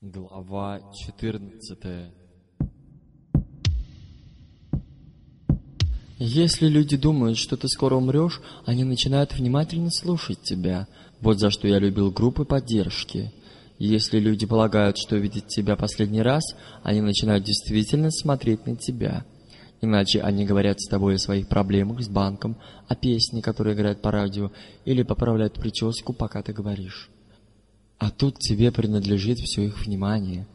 Глава 14 Если люди думают, что ты скоро умрешь, они начинают внимательно слушать тебя. Вот за что я любил группы поддержки. Если люди полагают, что видят тебя последний раз, они начинают действительно смотреть на тебя. Иначе они говорят с тобой о своих проблемах с банком, о песне, которая играет по радио, или поправляют прическу, пока ты говоришь. А тут тебе принадлежит все их внимание.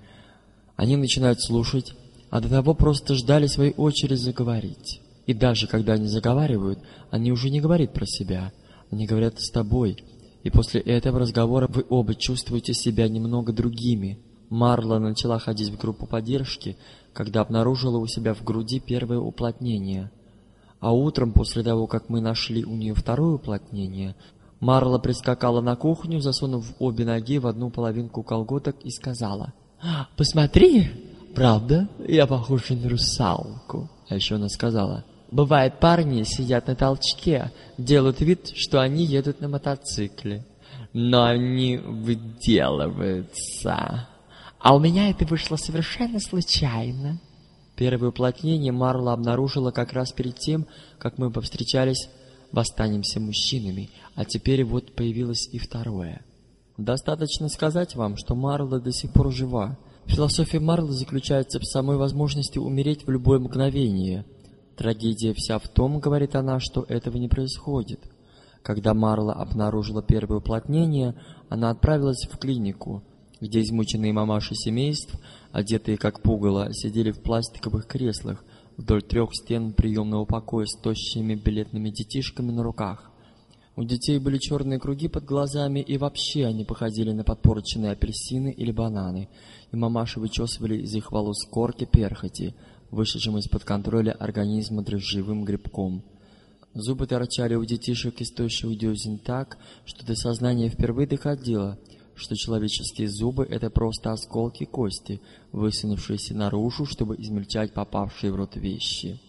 Они начинают слушать, а до того просто ждали своей очереди заговорить. И даже когда они заговаривают, они уже не говорят про себя, они говорят с тобой. И после этого разговора вы оба чувствуете себя немного другими. Марла начала ходить в группу поддержки, когда обнаружила у себя в груди первое уплотнение. А утром, после того, как мы нашли у нее второе уплотнение, Марла прискакала на кухню, засунув обе ноги в одну половинку колготок и сказала, «Посмотри, правда, я похожа на русалку». А еще она сказала, Бывает, парни сидят на толчке, делают вид, что они едут на мотоцикле. Но они выделываются. А у меня это вышло совершенно случайно. Первое уплотнение Марла обнаружила как раз перед тем, как мы повстречались в «Останемся мужчинами», а теперь вот появилось и второе. Достаточно сказать вам, что Марла до сих пор жива. Философия Марлы заключается в самой возможности умереть в любое мгновение – Трагедия вся в том, говорит она, что этого не происходит. Когда Марла обнаружила первое уплотнение, она отправилась в клинику, где измученные мамаши семейств, одетые как пугало, сидели в пластиковых креслах вдоль трех стен приемного покоя с тощими билетными детишками на руках. У детей были черные круги под глазами, и вообще они походили на подпорченные апельсины или бананы, и мамаши вычесывали из их волос корки перхоти – вышедшим из-под контроля организма дрожжевым грибком. Зубы торчали у детишек из тощих дюзин так, что до сознания впервые доходило, что человеческие зубы — это просто осколки кости, высунувшиеся наружу, чтобы измельчать попавшие в рот вещи.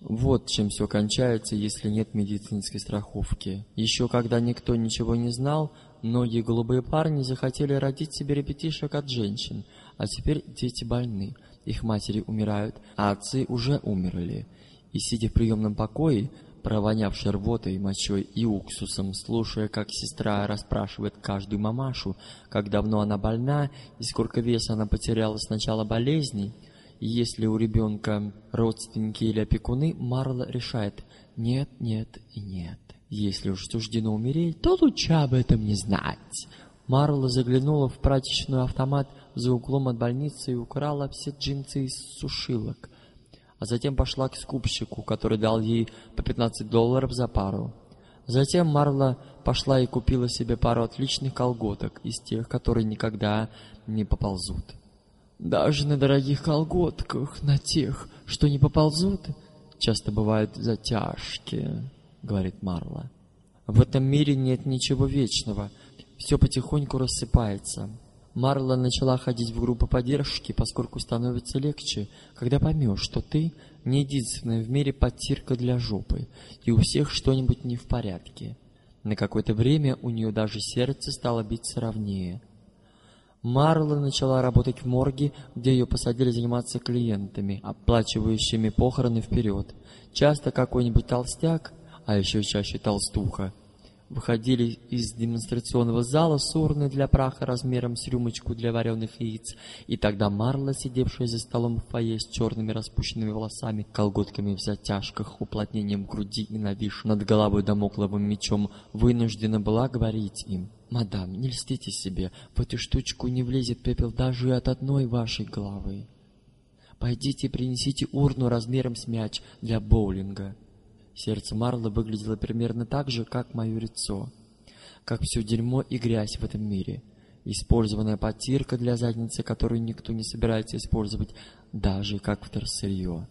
Вот чем все кончается, если нет медицинской страховки. Еще когда никто ничего не знал, многие голубые парни захотели родить себе ребятишек от женщин, а теперь дети больны — их матери умирают, а отцы уже умерли. И сидя в приемном покое, провонявший рвотой, мочой и уксусом, слушая, как сестра расспрашивает каждую мамашу, как давно она больна и сколько веса она потеряла с начала болезни, и если у ребенка родственники или опекуны, Марла решает «нет, нет и нет». Если уж суждено умереть, то лучше об этом не знать. Марла заглянула в прачечную автомат за углом от больницы и украла все джинсы из сушилок, а затем пошла к скупщику, который дал ей по 15 долларов за пару. Затем Марла пошла и купила себе пару отличных колготок из тех, которые никогда не поползут. Даже на дорогих колготках, на тех, что не поползут, часто бывают затяжки, говорит Марла. В этом мире нет ничего вечного, все потихоньку рассыпается. Марла начала ходить в группу поддержки, поскольку становится легче, когда поймешь, что ты не единственная в мире подтирка для жопы, и у всех что-нибудь не в порядке. На какое-то время у нее даже сердце стало биться ровнее. Марла начала работать в морге, где ее посадили заниматься клиентами, оплачивающими похороны вперед. Часто какой-нибудь толстяк, а еще чаще толстуха, выходили из демонстрационного зала с урной для праха размером с рюмочку для вареных яиц, и тогда Марла, сидевшая за столом в фойе с черными распущенными волосами, колготками в затяжках, уплотнением груди и навиш над головой домокловым мечом, вынуждена была говорить им. «Мадам, не льстите себе, в эту штучку не влезет пепел даже от одной вашей головы. Пойдите принесите урну размером с мяч для боулинга». Сердце Марла выглядело примерно так же, как мое лицо. Как все дерьмо и грязь в этом мире. Использованная потирка для задницы, которую никто не собирается использовать, даже как вторсырье.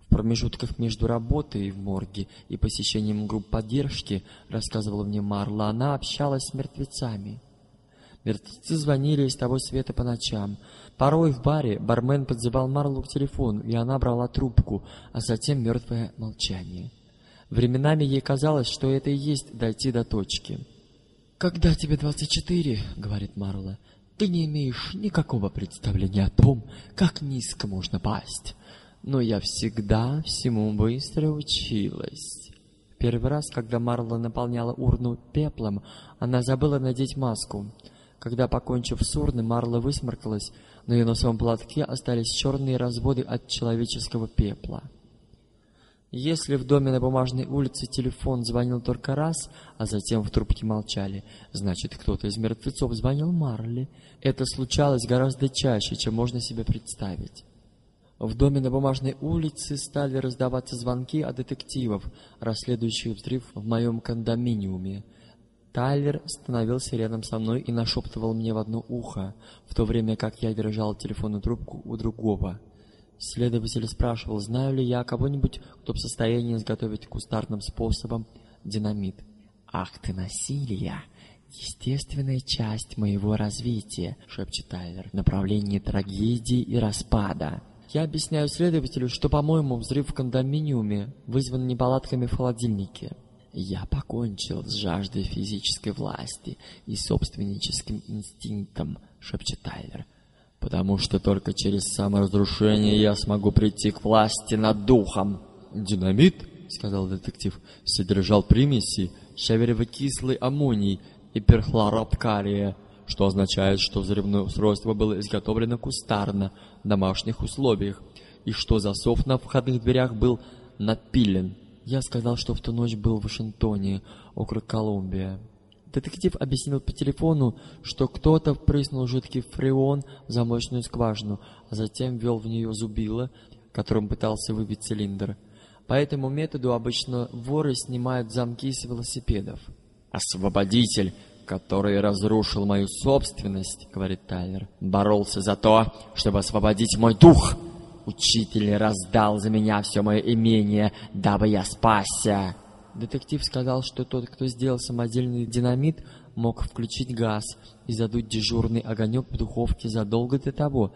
В промежутках между работой в морге и посещением групп поддержки, рассказывала мне Марла, она общалась с мертвецами. Мертвецы звонили из того света по ночам. Порой в баре бармен подзывал Марлу к телефону, и она брала трубку, а затем мертвое молчание. Временами ей казалось, что это и есть дойти до точки. «Когда тебе 24, — говорит Марла, — ты не имеешь никакого представления о том, как низко можно пасть. Но я всегда всему быстро училась. Первый раз, когда Марла наполняла урну пеплом, она забыла надеть маску. Когда, покончив с урной, Марла высморкалась, на ее носовом платке остались черные разводы от человеческого пепла. Если в доме на Бумажной улице телефон звонил только раз, а затем в трубке молчали, значит, кто-то из мертвецов звонил Марли. Это случалось гораздо чаще, чем можно себе представить. В доме на Бумажной улице стали раздаваться звонки от детективов, расследующих взрыв в моем кондоминиуме. Тайлер становился рядом со мной и нашептывал мне в одно ухо, в то время как я держал телефонную трубку у другого. Следователь спрашивал, знаю ли я кого-нибудь, кто в состоянии изготовить кустарным способом динамит. «Ах ты, насилие! Естественная часть моего развития», — шепчет Тайлер, — «направление трагедии и распада». Я объясняю следователю, что, по-моему, взрыв в кондоминиуме вызван неполадками в холодильнике. Я покончил с жаждой физической власти и собственническим инстинктом, шепчет Тайлер. Потому что только через саморазрушение я смогу прийти к власти над духом. Динамит, сказал детектив, содержал примеси щаверево-кислый аммоний и перхлоропкария что означает, что взрывное устройство было изготовлено кустарно, в домашних условиях, и что засов на входных дверях был напилен. Я сказал, что в ту ночь был в Вашингтоне, округ Колумбия. Детектив объяснил по телефону, что кто-то впрыснул жидкий фреон в замочную скважину, а затем ввел в нее зубило, которым пытался выбить цилиндр. По этому методу обычно воры снимают замки с велосипедов. «Освободитель!» который разрушил мою собственность, говорит Тайлер, боролся за то, чтобы освободить мой дух. Учитель раздал за меня все мое имение, дабы я спасся. Детектив сказал, что тот, кто сделал самодельный динамит, мог включить газ и задуть дежурный огонек в духовке задолго до того,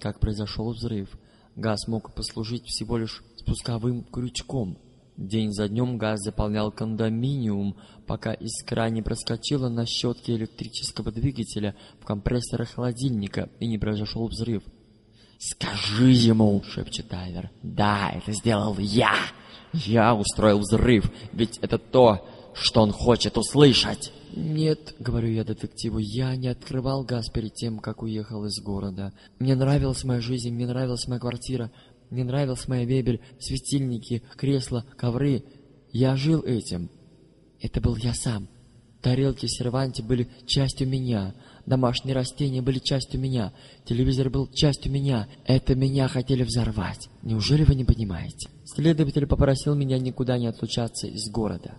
как произошел взрыв. Газ мог послужить всего лишь спусковым крючком. День за днем газ заполнял кондоминиум, пока искра не проскочила на щетке электрического двигателя в компрессоре холодильника и не произошел взрыв. «Скажи ему!» — шепчет Тайлер. «Да, это сделал я! Я устроил взрыв, ведь это то, что он хочет услышать!» «Нет», — говорю я детективу, — «я не открывал газ перед тем, как уехал из города. Мне нравилась моя жизнь, мне нравилась моя квартира, мне нравилась моя мебель, светильники, кресла, ковры. Я жил этим. Это был я сам. Тарелки в серванте были частью меня. Домашние растения были частью меня. Телевизор был частью меня. Это меня хотели взорвать. Неужели вы не понимаете? Следователь попросил меня никуда не отлучаться из города.